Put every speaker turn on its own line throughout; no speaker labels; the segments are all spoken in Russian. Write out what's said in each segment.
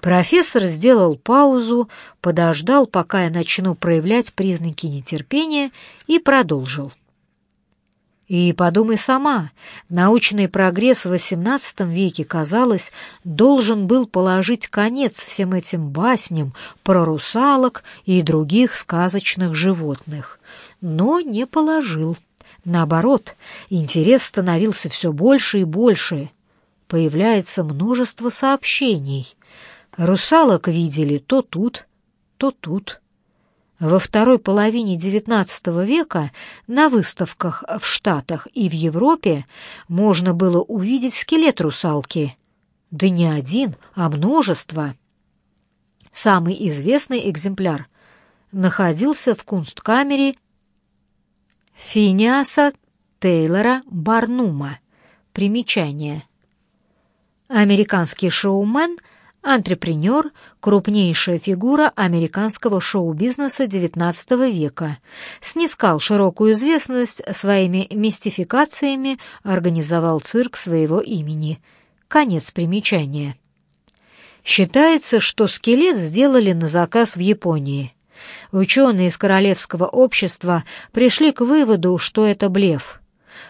Профессор сделал паузу, подождал, пока я начну проявлять признаки нетерпения, и продолжил. И подумай сама, научный прогресс в XVIII веке, казалось, должен был положить конец всем этим басням про русалок и других сказочных животных, но не положил. Наоборот, интерес становился все больше и больше. Появляется множество сообщений. Русалок видели то тут, то тут. Во второй половине XIX века на выставках в Штатах и в Европе можно было увидеть скелет русалки. Да не один, а множество. Самый известный экземпляр находился в кунсткамере Финиаса Тейлора Барнума. Примечание. Американский шоумен – Антрепренер – крупнейшая фигура американского шоу-бизнеса XIX века. Снискал широкую известность своими мистификациями, организовал цирк своего имени. Конец примечания. Считается, что скелет сделали на заказ в Японии. Ученые из Королевского общества пришли к выводу, что это блеф,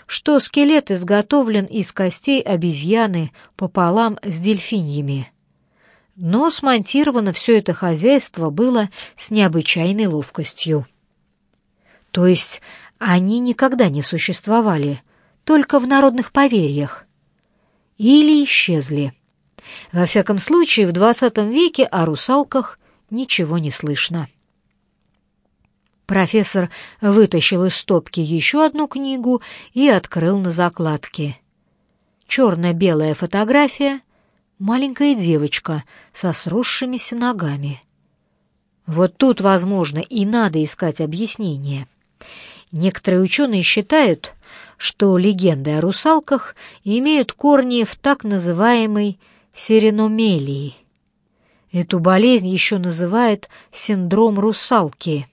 что скелет изготовлен из костей обезьяны пополам с дельфиньями но смонтировано все это хозяйство было с необычайной ловкостью. То есть они никогда не существовали, только в народных поверьях. Или исчезли. Во всяком случае, в XX веке о русалках ничего не слышно. Профессор вытащил из стопки еще одну книгу и открыл на закладке. Черно-белая фотография маленькая девочка со сросшимися ногами. Вот тут, возможно, и надо искать объяснение. Некоторые ученые считают, что легенды о русалках имеют корни в так называемой сереномелии. Эту болезнь еще называют синдром русалки.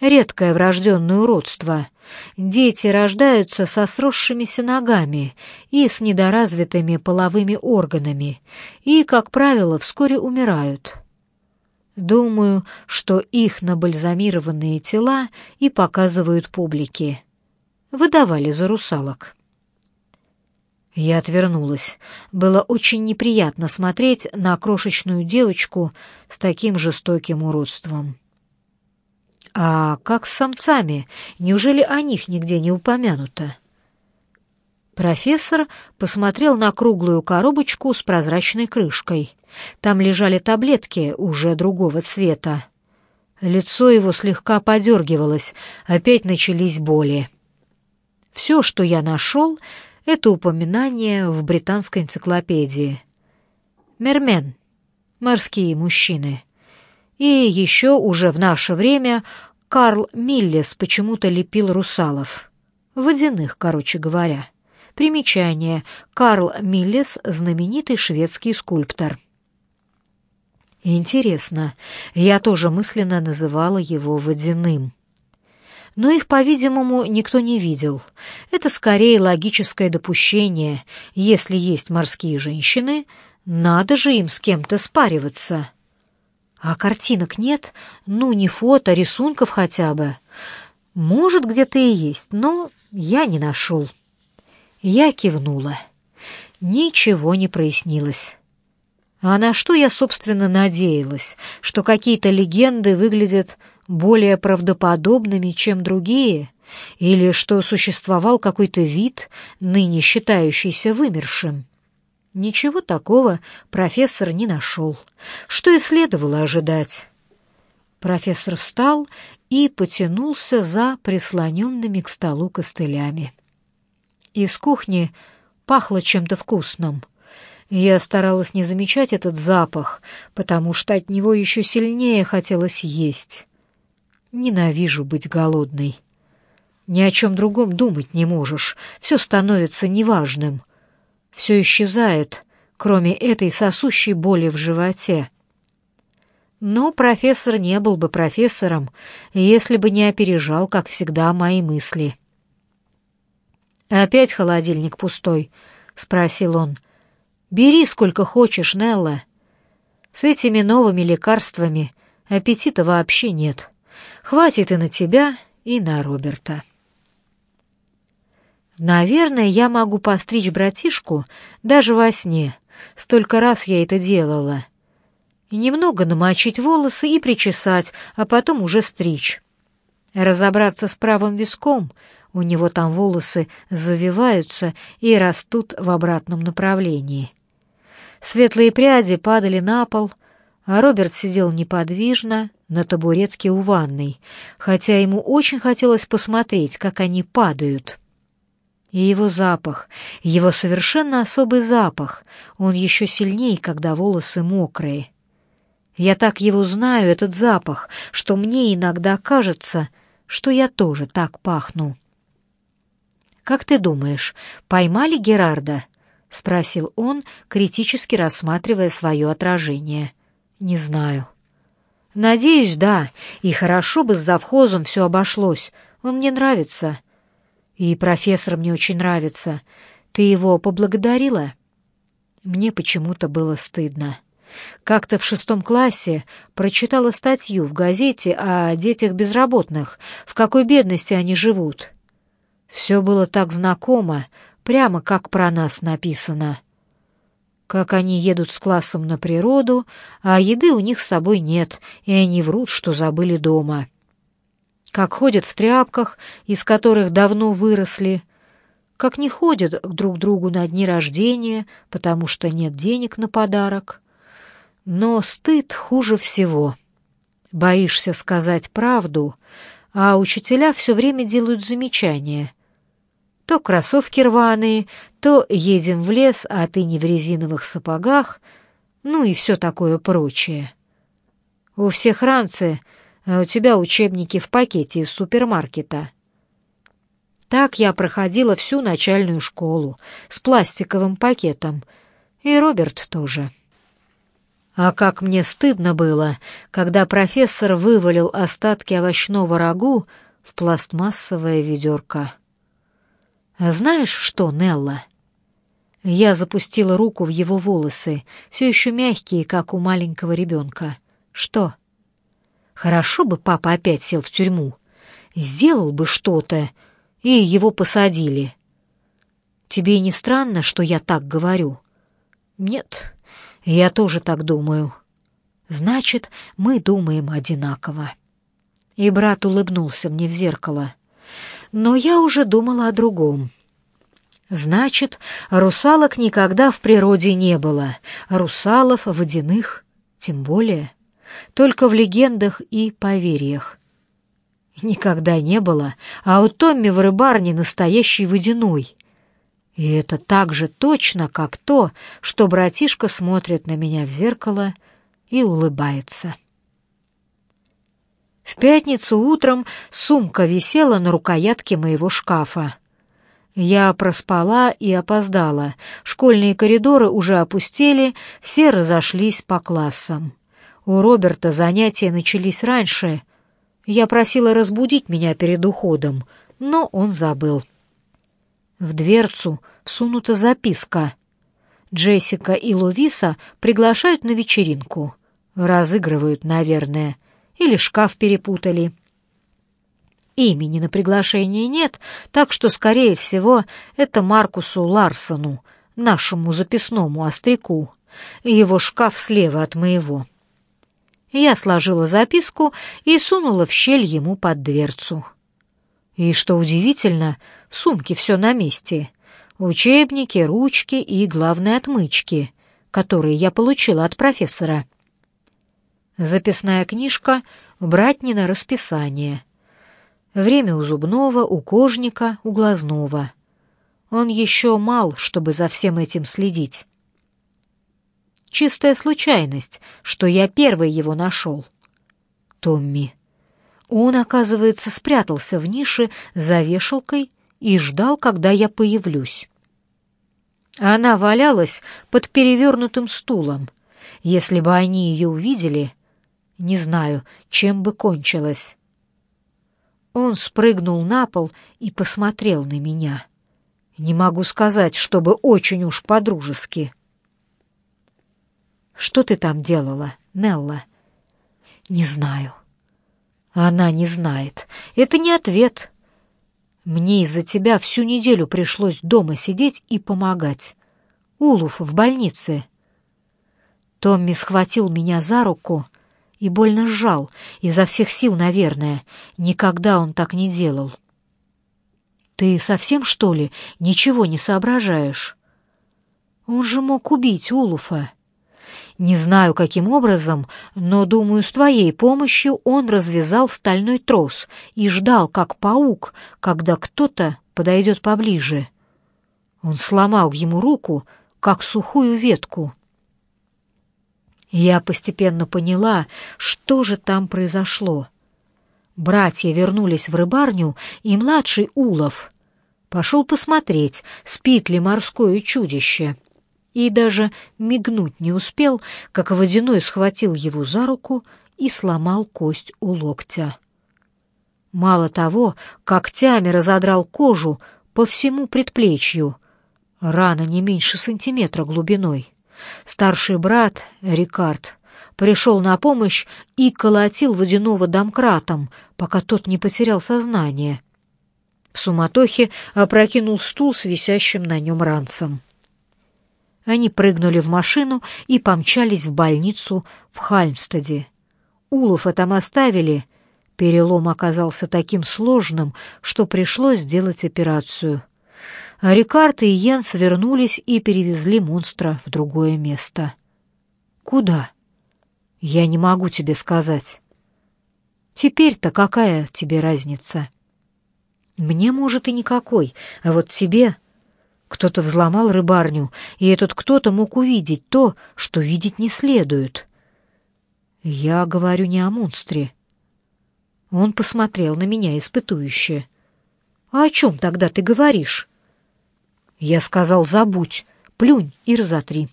Редкое врожденное уродство, Дети рождаются со сросшимися ногами и с недоразвитыми половыми органами и, как правило, вскоре умирают. Думаю, что их набальзамированные тела и показывают публике. Выдавали за русалок. Я отвернулась. Было очень неприятно смотреть на крошечную девочку с таким жестоким уродством. А как с самцами? Неужели о них нигде не упомянуто? Профессор посмотрел на круглую коробочку с прозрачной крышкой. Там лежали таблетки уже другого цвета. Лицо его слегка подергивалось, опять начались боли. Все, что я нашел, это упоминание в британской энциклопедии. Мермен. Морские мужчины. И еще уже в наше время Карл Миллес почему-то лепил русалов. Водяных, короче говоря. Примечание. Карл Миллес — знаменитый шведский скульптор. Интересно, я тоже мысленно называла его водяным. Но их, по-видимому, никто не видел. Это скорее логическое допущение. Если есть морские женщины, надо же им с кем-то спариваться. А картинок нет? Ну, не фото, рисунков хотя бы. Может, где-то и есть, но я не нашел. Я кивнула. Ничего не прояснилось. А на что я, собственно, надеялась? Что какие-то легенды выглядят более правдоподобными, чем другие? Или что существовал какой-то вид, ныне считающийся вымершим? Ничего такого профессор не нашел, что и следовало ожидать. Профессор встал и потянулся за прислоненными к столу костылями. Из кухни пахло чем-то вкусным. Я старалась не замечать этот запах, потому что от него еще сильнее хотелось есть. Ненавижу быть голодной. Ни о чем другом думать не можешь, все становится неважным — все исчезает, кроме этой сосущей боли в животе. Но профессор не был бы профессором, если бы не опережал, как всегда, мои мысли. «Опять холодильник пустой?» — спросил он. «Бери сколько хочешь, Нелла». С этими новыми лекарствами аппетита вообще нет. Хватит и на тебя, и на Роберта. Наверное, я могу постричь братишку даже во сне. Столько раз я это делала. Немного намочить волосы и причесать, а потом уже стричь. Разобраться с правым виском, у него там волосы завиваются и растут в обратном направлении. Светлые пряди падали на пол, а Роберт сидел неподвижно на табуретке у ванной, хотя ему очень хотелось посмотреть, как они падают. И его запах, его совершенно особый запах, он еще сильнее, когда волосы мокрые. Я так его знаю, этот запах, что мне иногда кажется, что я тоже так пахну. «Как ты думаешь, поймали Герарда?» — спросил он, критически рассматривая свое отражение. «Не знаю». «Надеюсь, да, и хорошо бы с завхозом все обошлось. Он мне нравится». «И профессор мне очень нравится. Ты его поблагодарила?» Мне почему-то было стыдно. Как-то в шестом классе прочитала статью в газете о детях безработных, в какой бедности они живут. Все было так знакомо, прямо как про нас написано. Как они едут с классом на природу, а еды у них с собой нет, и они врут, что забыли дома. Как ходят в тряпках, из которых давно выросли, как не ходят друг к другу на дни рождения, потому что нет денег на подарок. Но стыд хуже всего. Боишься сказать правду, а учителя все время делают замечания. То кроссовки рваные, то едем в лес, а ты не в резиновых сапогах, ну и все такое прочее. У всех ранцы, а у тебя учебники в пакете из супермаркета. Так я проходила всю начальную школу с пластиковым пакетом, и Роберт тоже. А как мне стыдно было, когда профессор вывалил остатки овощного рагу в пластмассовое ведерко. «А знаешь что, Нелла?» Я запустила руку в его волосы, все еще мягкие, как у маленького ребенка. «Что?» «Хорошо бы папа опять сел в тюрьму. Сделал бы что-то, и его посадили. Тебе не странно, что я так говорю?» «Нет, я тоже так думаю. Значит, мы думаем одинаково. И брат улыбнулся мне в зеркало. Но я уже думала о другом. Значит, русалок никогда в природе не было, русалов водяных тем более, только в легендах и поверьях. Никогда не было, а у Томми в рыбарне настоящий водяной. И это так же точно, как то, что братишка смотрит на меня в зеркало и улыбается. В пятницу утром сумка висела на рукоятке моего шкафа. Я проспала и опоздала. Школьные коридоры уже опустели, все разошлись по классам. У Роберта занятия начались раньше. Я просила разбудить меня перед уходом, но он забыл. В дверцу всунута записка. Джессика и Лувиса приглашают на вечеринку. Разыгрывают, наверное. Или шкаф перепутали. Имени на приглашение нет, так что, скорее всего, это Маркусу Ларсону, нашему записному остряку. Его шкаф слева от моего. Я сложила записку и сунула в щель ему под дверцу. И, что удивительно, в сумке все на месте. Учебники, ручки и, главное, отмычки, которые я получила от профессора. Записная книжка брать не на расписание. Время у зубного, у кожника, у глазного. Он еще мал, чтобы за всем этим следить. Чистая случайность, что я первый его нашел. Томми. Он, оказывается, спрятался в нише за вешалкой и ждал, когда я появлюсь. Она валялась под перевернутым стулом. Если бы они ее увидели, не знаю, чем бы кончилось. Он спрыгнул на пол и посмотрел на меня. Не могу сказать, чтобы очень уж по-дружески. Что ты там делала, Нелла? Не знаю. Она не знает. Это не ответ. Мне из-за тебя всю неделю пришлось дома сидеть и помогать. Улуф в больнице. Томми схватил меня за руку и больно сжал, изо всех сил, наверное. Никогда он так не делал. «Ты совсем, что ли, ничего не соображаешь?» «Он же мог убить Улуфа». Не знаю, каким образом, но, думаю, с твоей помощью он развязал стальной трос и ждал, как паук, когда кто-то подойдет поближе. Он сломал ему руку, как сухую ветку. Я постепенно поняла, что же там произошло. Братья вернулись в рыбарню, и младший Улов пошел посмотреть, спит ли морское чудище. И даже мигнуть не успел, как водяной схватил его за руку и сломал кость у локтя. Мало того, когтями разодрал кожу по всему предплечью. Рана не меньше сантиметра глубиной. Старший брат, Рикард, пришел на помощь и колотил водяного домкратом, пока тот не потерял сознание. В суматохе опрокинул стул с висящим на нем ранцем. Они прыгнули в машину и помчались в больницу в Хальмстеде. Улова там оставили. Перелом оказался таким сложным, что пришлось сделать операцию. А Рикард и Йенс вернулись и перевезли монстра в другое место. Куда? Я не могу тебе сказать. Теперь-то какая тебе разница? Мне, может, и никакой, а вот тебе... Кто-то взломал рыбарню, и этот кто-то мог увидеть то, что видеть не следует. Я говорю не о монстре. Он посмотрел на меня испытующе. «А о чем тогда ты говоришь?» Я сказал, забудь, плюнь и разотри.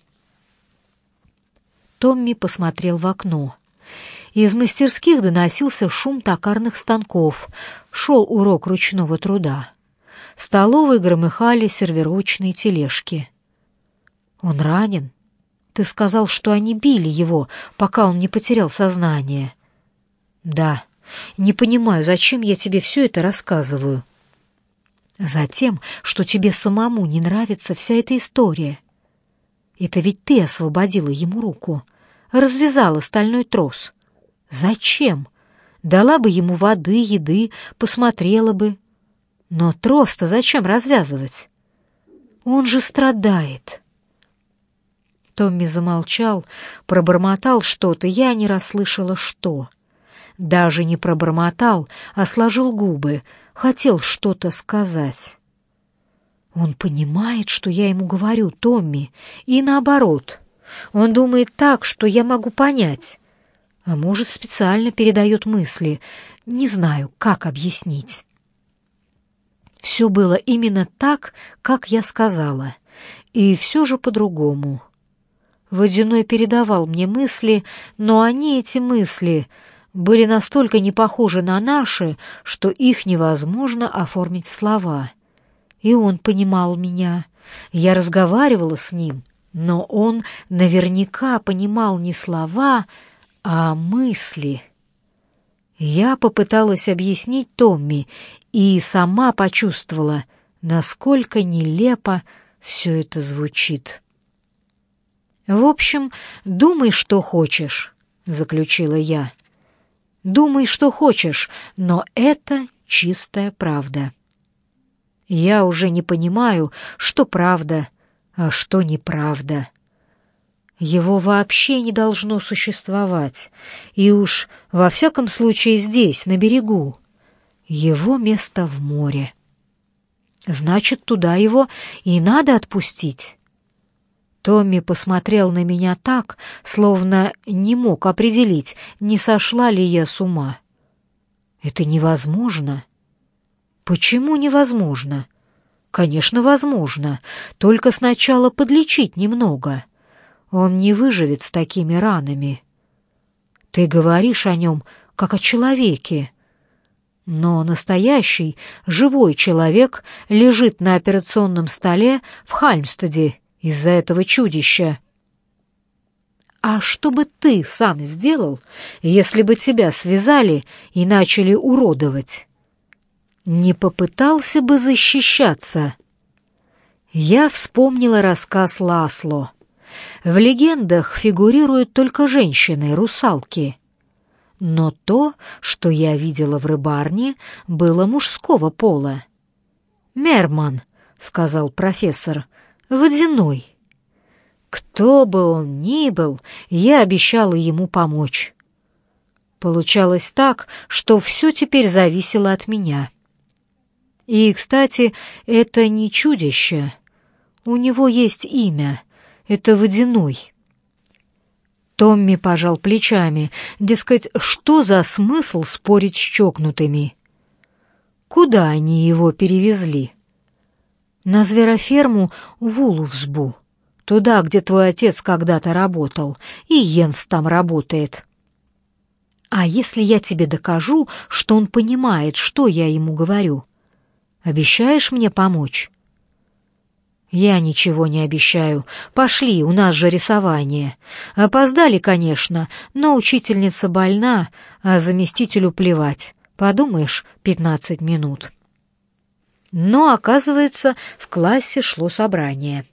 Томми посмотрел в окно. Из мастерских доносился шум токарных станков. Шел урок ручного труда. В столовой громыхали сервировочные тележки. «Он ранен? Ты сказал, что они били его, пока он не потерял сознание». «Да. Не понимаю, зачем я тебе все это рассказываю». Затем, что тебе самому не нравится вся эта история. Это ведь ты освободила ему руку, развязала стальной трос. Зачем? Дала бы ему воды, еды, посмотрела бы. Но трос-то зачем развязывать? Он же страдает. Томми замолчал, пробормотал что-то, я не расслышала что. Даже не пробормотал, а сложил губы — хотел что-то сказать. Он понимает, что я ему говорю, Томми, и наоборот. Он думает так, что я могу понять. А может, специально передает мысли. Не знаю, как объяснить. Все было именно так, как я сказала, и все же по-другому. Водяной передавал мне мысли, но они, эти мысли, были настолько не похожи на наши, что их невозможно оформить в слова. И он понимал меня. Я разговаривала с ним, но он наверняка понимал не слова, а мысли. Я попыталась объяснить Томми и сама почувствовала, насколько нелепо все это звучит. «В общем, думай, что хочешь», — заключила я. Думай, что хочешь, но это чистая правда. Я уже не понимаю, что правда, а что неправда. Его вообще не должно существовать, и уж во всяком случае здесь, на берегу. Его место в море. Значит, туда его и надо отпустить. Томми посмотрел на меня так, словно не мог определить, не сошла ли я с ума. Это невозможно. Почему невозможно? Конечно, возможно, только сначала подлечить немного. Он не выживет с такими ранами. Ты говоришь о нем, как о человеке. Но настоящий, живой человек лежит на операционном столе в Хальмстеде из-за этого чудища. А что бы ты сам сделал, если бы тебя связали и начали уродовать? Не попытался бы защищаться? Я вспомнила рассказ Ласло. В легендах фигурируют только женщины, русалки. Но то, что я видела в рыбарне, было мужского пола. «Мерман», — сказал профессор, — «водяной». Кто бы он ни был, я обещала ему помочь. Получалось так, что все теперь зависело от меня. И, кстати, это не чудище. У него есть имя. Это Водяной. Томми пожал плечами, дескать, что за смысл спорить с чокнутыми? Куда они его перевезли? На звероферму в Улувсбу. Туда, где твой отец когда-то работал, и Йенс там работает. А если я тебе докажу, что он понимает, что я ему говорю? Обещаешь мне помочь? Я ничего не обещаю. Пошли, у нас же рисование. Опоздали, конечно, но учительница больна, а заместителю плевать. Подумаешь, пятнадцать минут. Но, оказывается, в классе шло собрание.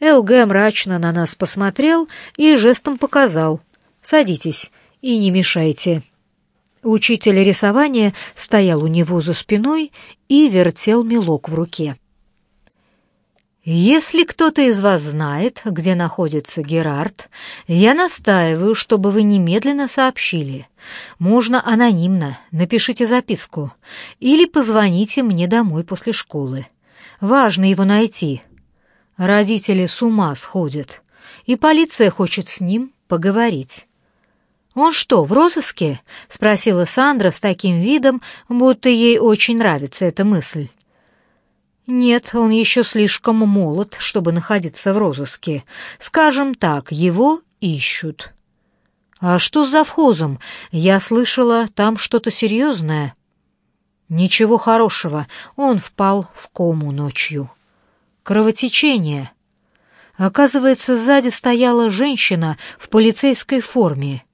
ЛГ мрачно на нас посмотрел и жестом показал «Садитесь и не мешайте». Учитель рисования стоял у него за спиной и вертел мелок в руке. «Если кто-то из вас знает, где находится Герард, я настаиваю, чтобы вы немедленно сообщили. Можно анонимно, напишите записку. Или позвоните мне домой после школы. Важно его найти, Родители с ума сходят, и полиция хочет с ним поговорить. «Он что, в розыске?» — спросила Сандра с таким видом, будто ей очень нравится эта мысль. «Нет, он еще слишком молод, чтобы находиться в розыске. Скажем так, его ищут». «А что с завхозом? Я слышала, там что-то серьезное». «Ничего хорошего, он впал в кому ночью». Кровотечение. Оказывается, сзади стояла женщина в полицейской форме.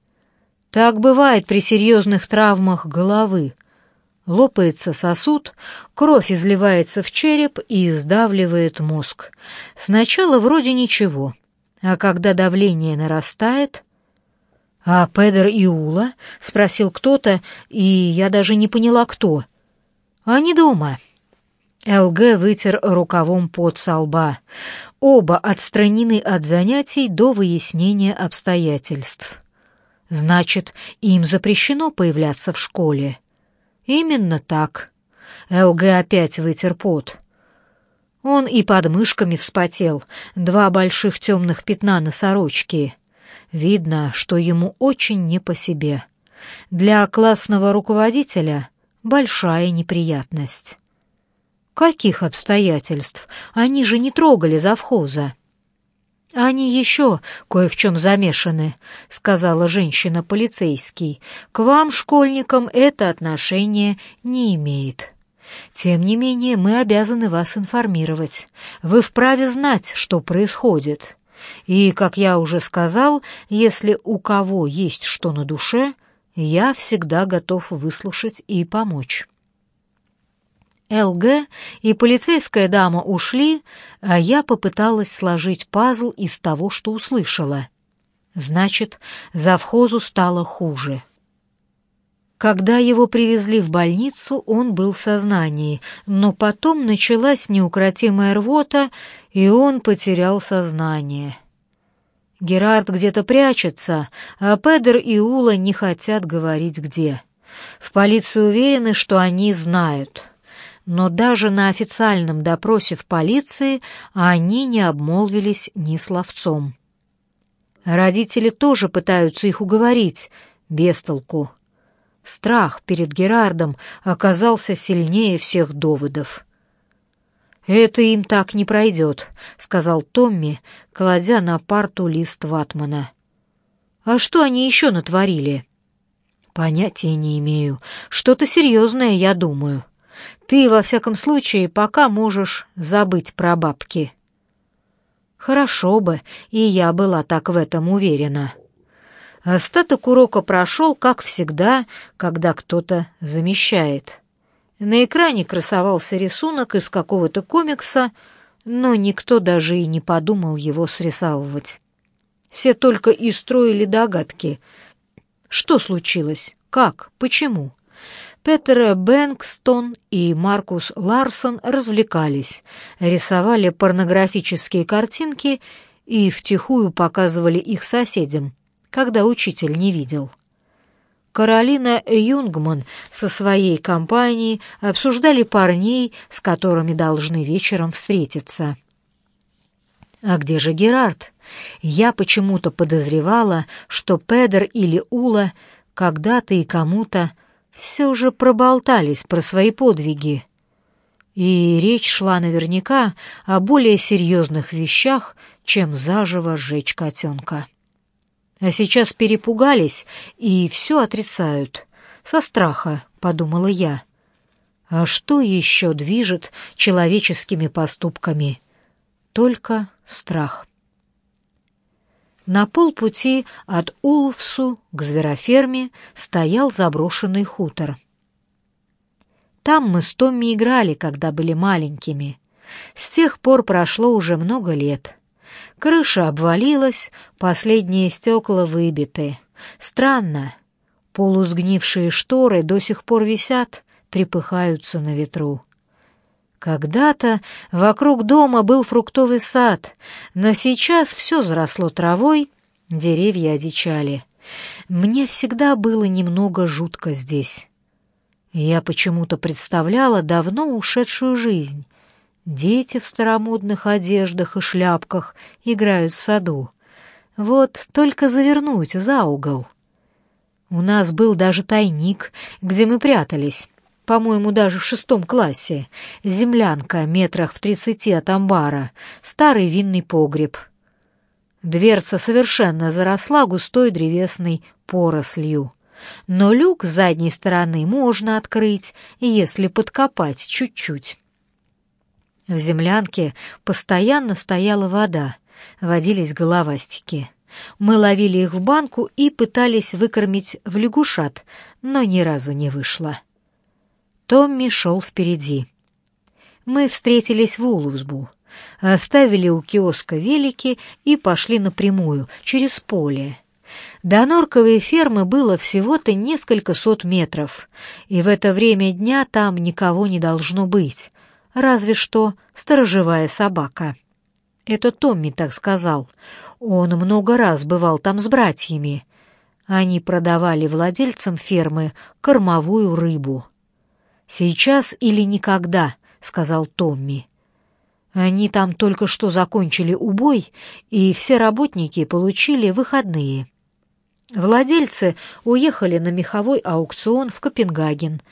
Так бывает при серьезных травмах головы. Лопается сосуд, кровь изливается в череп и сдавливает мозг. Сначала вроде ничего, а когда давление нарастает... «А Педер и Ула?» — спросил кто-то, и я даже не поняла, кто. «Они дома». ЛГ вытер рукавом пот со лба. Оба отстранены от занятий до выяснения обстоятельств. Значит, им запрещено появляться в школе. Именно так. ЛГ опять вытер пот. Он и под мышками вспотел, два больших темных пятна на сорочке. Видно, что ему очень не по себе. Для классного руководителя большая неприятность. «Каких обстоятельств? Они же не трогали завхоза». «Они еще кое в чем замешаны», — сказала женщина-полицейский. «К вам, школьникам, это отношение не имеет. Тем не менее, мы обязаны вас информировать. Вы вправе знать, что происходит. И, как я уже сказал, если у кого есть что на душе, я всегда готов выслушать и помочь». ЛГ и полицейская дама ушли, а я попыталась сложить пазл из того, что услышала. Значит, завхозу стало хуже. Когда его привезли в больницу, он был в сознании, но потом началась неукротимая рвота, и он потерял сознание. Герард где-то прячется, а Педер и Ула не хотят говорить где. В полиции уверены, что они знают но даже на официальном допросе в полиции они не обмолвились ни словцом. Родители тоже пытаются их уговорить, без толку. Страх перед Герардом оказался сильнее всех доводов. «Это им так не пройдет», — сказал Томми, кладя на парту лист ватмана. «А что они еще натворили?» «Понятия не имею. Что-то серьезное, я думаю». Ты, во всяком случае, пока можешь забыть про бабки». Хорошо бы, и я была так в этом уверена. Остаток урока прошел, как всегда, когда кто-то замещает. На экране красовался рисунок из какого-то комикса, но никто даже и не подумал его срисовывать. Все только и строили догадки. Что случилось? Как? Почему? Петер Бэнкстон и Маркус Ларсон развлекались, рисовали порнографические картинки и втихую показывали их соседям, когда учитель не видел. Каролина Юнгман со своей компанией обсуждали парней, с которыми должны вечером встретиться. А где же Герард? Я почему-то подозревала, что Педер или Ула когда-то и кому-то все же проболтались про свои подвиги. И речь шла наверняка о более серьезных вещах, чем заживо сжечь котенка. А сейчас перепугались и все отрицают. Со страха, подумала я. А что еще движет человеческими поступками? Только страх. На полпути от Улфсу к звероферме стоял заброшенный хутор. Там мы с Томми играли, когда были маленькими. С тех пор прошло уже много лет. Крыша обвалилась, последние стекла выбиты. Странно. Полусгнившие шторы до сих пор висят, трепыхаются на ветру. Когда-то вокруг дома был фруктовый сад, но сейчас все заросло травой, деревья одичали. Мне всегда было немного жутко здесь. Я почему-то представляла давно ушедшую жизнь, Дети в старомодных одеждах и шляпках играют в саду. Вот только завернуть за угол. У нас был даже тайник, где мы прятались. По-моему, даже в шестом классе. Землянка метрах в тридцати от амбара. Старый винный погреб. Дверца совершенно заросла густой древесной порослью. Но люк с задней стороны можно открыть, если подкопать чуть-чуть. В землянке постоянно стояла вода, водились головастики. Мы ловили их в банку и пытались выкормить в лягушат, но ни разу не вышло. Томми шел впереди. Мы встретились в Улусбу, оставили у киоска велики и пошли напрямую, через поле. До норковой фермы было всего-то несколько сот метров, и в это время дня там никого не должно быть, разве что сторожевая собака. Это Томми так сказал. Он много раз бывал там с братьями. Они продавали владельцам фермы кормовую рыбу. «Сейчас или никогда», — сказал Томми. Они там только что закончили убой, и все работники получили выходные. Владельцы уехали на меховой аукцион в Копенгаген —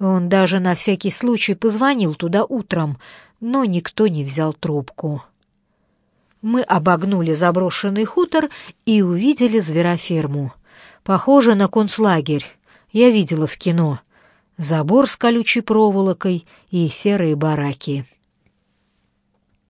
он даже на всякий случай позвонил туда утром, но никто не взял трубку. Мы обогнули заброшенный хутор и увидели звероферму. Похоже на концлагерь. Я видела в кино. Забор с колючей проволокой и серые бараки.